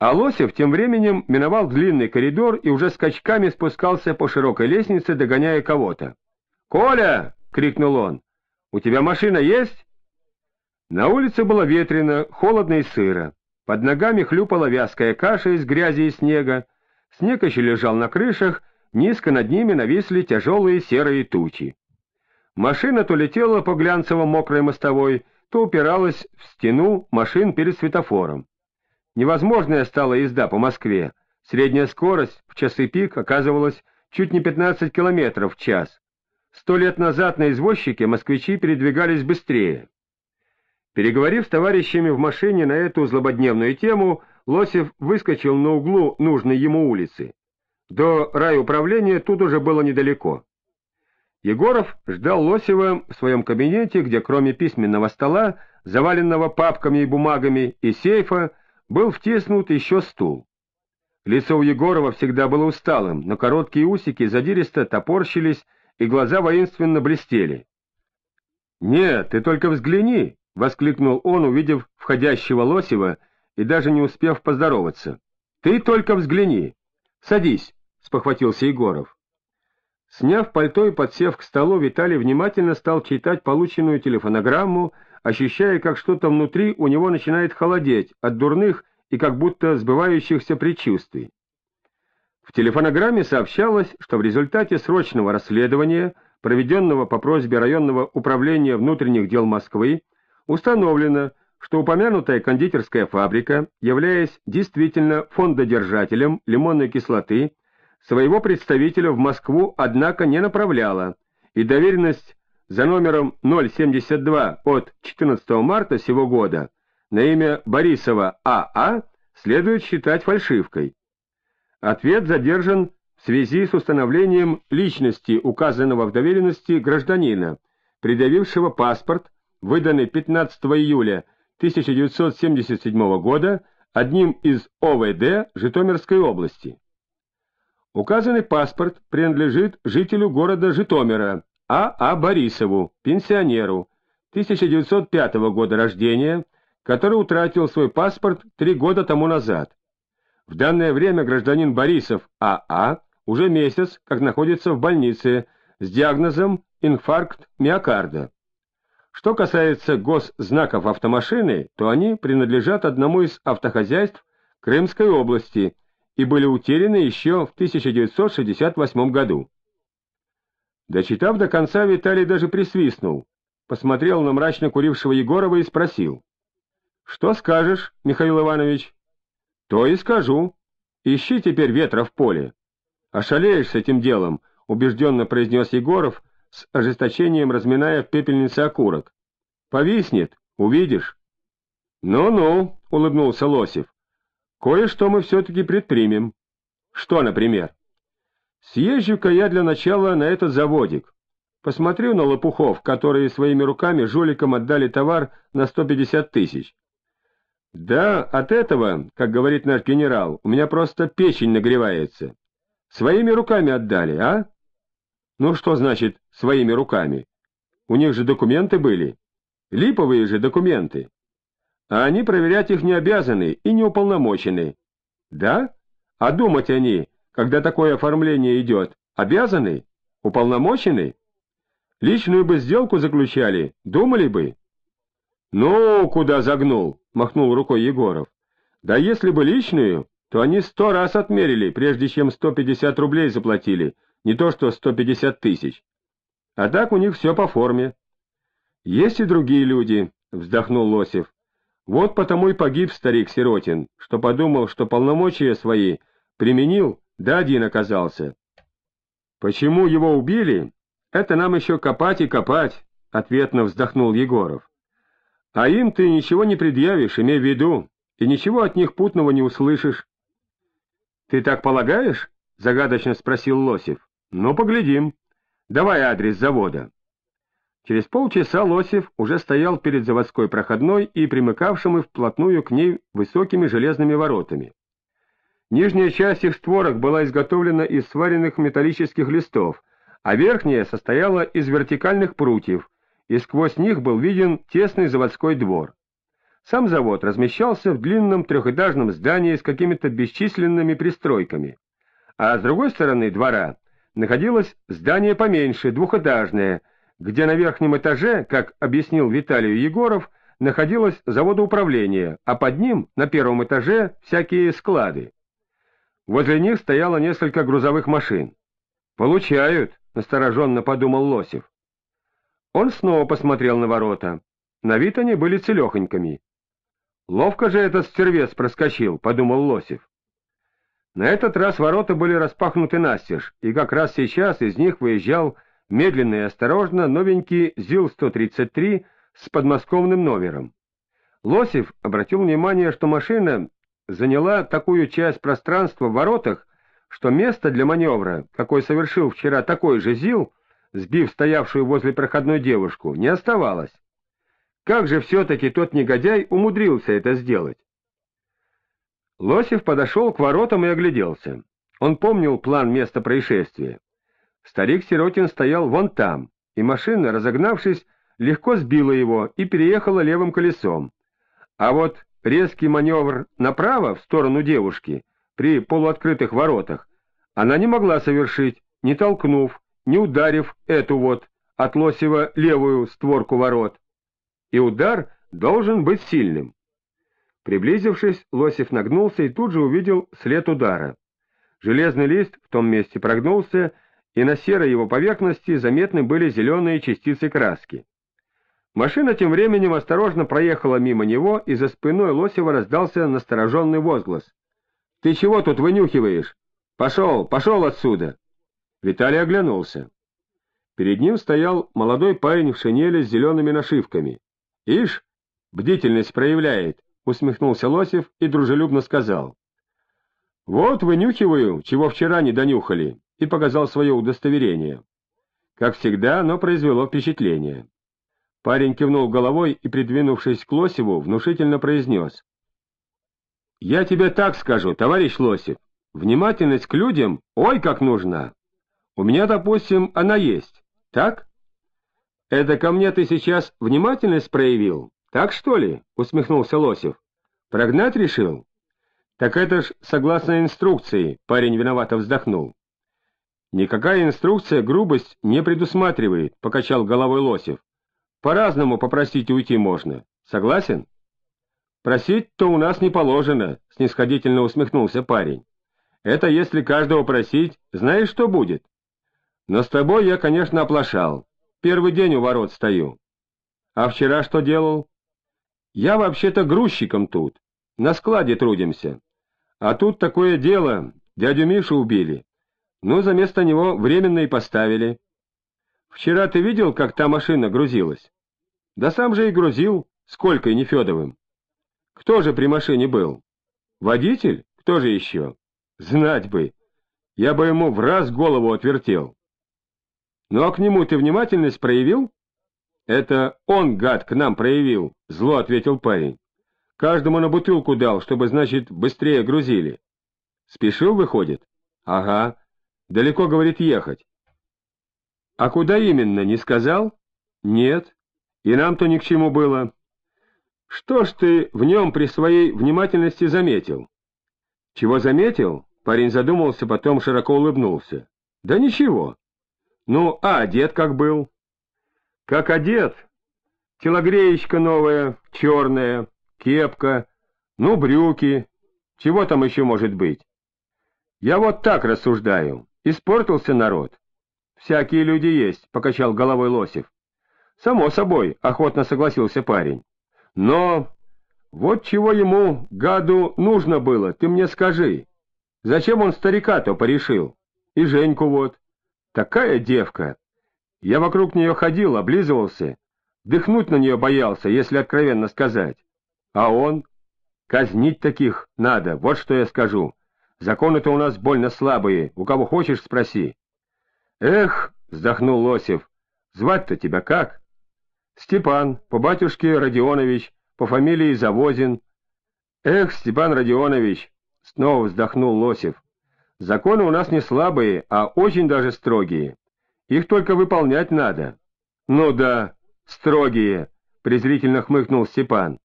А Лосев тем временем миновал длинный коридор и уже скачками спускался по широкой лестнице, догоняя кого-то. «Коля!» — крикнул он. «У тебя машина есть?» На улице было ветрено, холодно и сыро. Под ногами хлюпала вязкая каша из грязи и снега. Снег еще лежал на крышах, низко над ними нависли тяжелые серые тучи. Машина то летела по глянцево-мокрой мостовой, то упиралась в стену машин перед светофором. Невозможная стала езда по Москве. Средняя скорость в часы пик оказывалась чуть не 15 км в час. Сто лет назад на извозчике москвичи передвигались быстрее. Переговорив с товарищами в машине на эту злободневную тему, Лосев выскочил на углу нужной ему улицы. До райуправления тут уже было недалеко. Егоров ждал Лосева в своем кабинете, где кроме письменного стола, заваленного папками и бумагами, и сейфа, был втиснут еще стул. Лицо у Егорова всегда было усталым, но короткие усики задиристо топорщились, и глаза воинственно блестели. — Нет, ты только взгляни! — воскликнул он, увидев входящего Лосева и даже не успев поздороваться. — Ты только взгляни! Садись! — спохватился Егоров. Сняв пальто и подсев к столу, Виталий внимательно стал читать полученную телефонограмму, ощущая, как что-то внутри у него начинает холодеть от дурных и как будто сбывающихся предчувствий. В телефонограмме сообщалось, что в результате срочного расследования, проведенного по просьбе районного управления внутренних дел Москвы, установлено, что упомянутая кондитерская фабрика, являясь действительно фондодержателем лимонной кислоты, своего представителя в Москву, однако, не направляла, и доверенность за номером 072 от 14 марта сего года на имя Борисова А.А. следует считать фальшивкой. Ответ задержан в связи с установлением личности указанного в доверенности гражданина, предъявившего паспорт, выданный 15 июля 1977 года одним из ОВД Житомирской области. Указанный паспорт принадлежит жителю города Житомира А. А. Борисову, пенсионеру, 1905 года рождения, который утратил свой паспорт три года тому назад. В данное время гражданин Борисов А.А. А уже месяц как находится в больнице с диагнозом инфаркт миокарда. Что касается госзнаков автомашины, то они принадлежат одному из автохозяйств Крымской области – и были утеряны еще в 1968 году. Дочитав до конца, Виталий даже присвистнул, посмотрел на мрачно курившего Егорова и спросил. — Что скажешь, Михаил Иванович? — То и скажу. Ищи теперь ветра в поле. — Ошалеешь с этим делом, — убежденно произнес Егоров, с ожесточением разминая в пепельнице окурок. — Повиснет, увидишь. «Ну — Ну-ну, — улыбнулся Лосев. Кое-что мы все-таки предпримем. Что, например? Съезжу-ка я для начала на этот заводик. Посмотрю на лопухов, которые своими руками жуликам отдали товар на 150 тысяч. Да, от этого, как говорит наш генерал, у меня просто печень нагревается. Своими руками отдали, а? Ну что значит «своими руками»? У них же документы были. Липовые же документы а они проверять их не обязаны и не уполномочены. Да? А думать они, когда такое оформление идет, обязаны? Уполномочены? Личную бы сделку заключали, думали бы. Ну, куда загнул, махнул рукой Егоров. Да если бы личную, то они сто раз отмерили, прежде чем 150 рублей заплатили, не то что 150 тысяч. А так у них все по форме. Есть и другие люди, вздохнул Лосев. Вот потому и погиб старик Сиротин, что подумал, что полномочия свои применил, да один оказался. Почему его убили, это нам еще копать и копать, — ответно вздохнул Егоров. А им ты ничего не предъявишь, имей в виду, и ничего от них путного не услышишь. — Ты так полагаешь? — загадочно спросил Лосев. — Ну, поглядим. Давай адрес завода. Через полчаса Лосев уже стоял перед заводской проходной и примыкавшим и вплотную к ней высокими железными воротами. Нижняя часть их створок была изготовлена из сваренных металлических листов, а верхняя состояла из вертикальных прутьев, и сквозь них был виден тесный заводской двор. Сам завод размещался в длинном трехэтажном здании с какими-то бесчисленными пристройками, а с другой стороны двора находилось здание поменьше, двухэтажное, где на верхнем этаже, как объяснил Виталию Егоров, находилось заводоуправление, а под ним, на первом этаже, всякие склады. Возле них стояло несколько грузовых машин. «Получают», — настороженно подумал Лосев. Он снова посмотрел на ворота. На вид они были целехонькими. «Ловко же этот стервец проскочил», — подумал Лосев. На этот раз ворота были распахнуты настежь, и как раз сейчас из них выезжал медленно и осторожно новенький ЗИЛ-133 с подмосковным номером. Лосев обратил внимание, что машина заняла такую часть пространства в воротах, что место для маневра, какой совершил вчера такой же ЗИЛ, сбив стоявшую возле проходной девушку, не оставалось. Как же все-таки тот негодяй умудрился это сделать? Лосев подошел к воротам и огляделся. Он помнил план места происшествия. Старик Сиротин стоял вон там, и машина, разогнавшись, легко сбила его и переехала левым колесом. А вот резкий маневр направо, в сторону девушки, при полуоткрытых воротах, она не могла совершить, не толкнув, не ударив эту вот от Лосева левую створку ворот. И удар должен быть сильным. Приблизившись, Лосев нагнулся и тут же увидел след удара. Железный лист в том месте прогнулся, и на серой его поверхности заметны были зеленые частицы краски. Машина тем временем осторожно проехала мимо него, и за спиной Лосева раздался настороженный возглас. — Ты чего тут вынюхиваешь? Пошел, пошел отсюда! Виталий оглянулся. Перед ним стоял молодой парень в шинели с зелеными нашивками. — Ишь, бдительность проявляет, — усмехнулся Лосев и дружелюбно сказал. — Вот вынюхиваю, чего вчера не донюхали, и показал свое удостоверение. Как всегда, оно произвело впечатление. Парень кивнул головой и, придвинувшись к Лосеву, внушительно произнес. — Я тебе так скажу, товарищ Лосев, внимательность к людям ой как нужна. У меня, допустим, она есть, так? — Это ко мне ты сейчас внимательность проявил, так что ли? — усмехнулся Лосев. — Прогнать решил? — Так это ж согласно инструкции, — парень виновато вздохнул. — Никакая инструкция грубость не предусматривает, — покачал головой Лосев. По-разному попросить уйти можно. Согласен? Просить-то у нас не положено, снисходительно усмехнулся парень. Это если каждого просить, знаешь, что будет? Но с тобой я, конечно, оплошал. Первый день у ворот стою. А вчера что делал? Я вообще-то грузчиком тут. На складе трудимся. А тут такое дело, дядю Мишу убили. Ну, за место него временно и поставили. Вчера ты видел, как та машина грузилась? Да сам же и грузил, сколько и Нефедовым. Кто же при машине был? Водитель? Кто же еще? Знать бы. Я бы ему в раз голову отвертел. Ну а к нему ты внимательность проявил? Это он, гад, к нам проявил, зло ответил парень. Каждому на бутылку дал, чтобы, значит, быстрее грузили. Спешил, выходит? Ага. Далеко, говорит, ехать. А куда именно, не сказал? Нет. И нам-то ни к чему было. Что ж ты в нем при своей внимательности заметил? Чего заметил? Парень задумался, потом широко улыбнулся. Да ничего. Ну, а одет как был? Как одет? Телогреечка новая, черная, кепка, ну, брюки. Чего там еще может быть? Я вот так рассуждаю. Испортился народ. «Всякие люди есть», — покачал головой Лосев. «Само собой», — охотно согласился парень. «Но вот чего ему, гаду, нужно было, ты мне скажи. Зачем он старика-то порешил? И Женьку вот. Такая девка. Я вокруг нее ходил, облизывался, дыхнуть на нее боялся, если откровенно сказать. А он? Казнить таких надо, вот что я скажу. Законы-то у нас больно слабые, у кого хочешь спроси. «Эх!» — вздохнул Лосев. «Звать-то тебя как?» «Степан, по батюшке Родионович, по фамилии Завозин». «Эх, Степан Родионович!» — снова вздохнул Лосев. «Законы у нас не слабые, а очень даже строгие. Их только выполнять надо». «Ну да, строгие!» — презрительно хмыкнул Степан.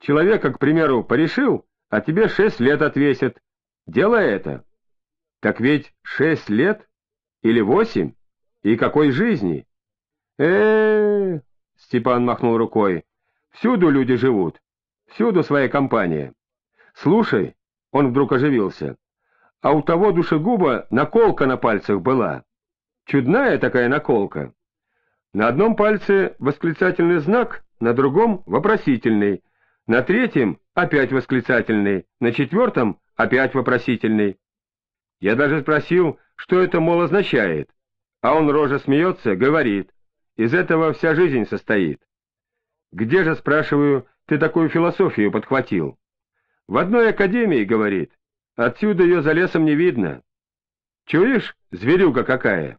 Человека, к примеру, порешил, а тебе шесть лет отвесят. Делай это. Так ведь шесть лет? Или восемь? И какой жизни? э Степан махнул рукой. Всюду люди живут. Всюду своя компания. Слушай, он вдруг оживился. А у того душегуба наколка на пальцах была. Чудная такая наколка. На одном пальце восклицательный знак, на другом — вопросительный, на третьем — опять восклицательный, на четвертом — опять вопросительный. Я даже спросил, что это, мол, означает. А он рожа смеется, говорит. Из этого вся жизнь состоит. Где же, спрашиваю, ты такую философию подхватил? В одной академии, говорит. Отсюда ее за лесом не видно. Чуешь, зверюга какая?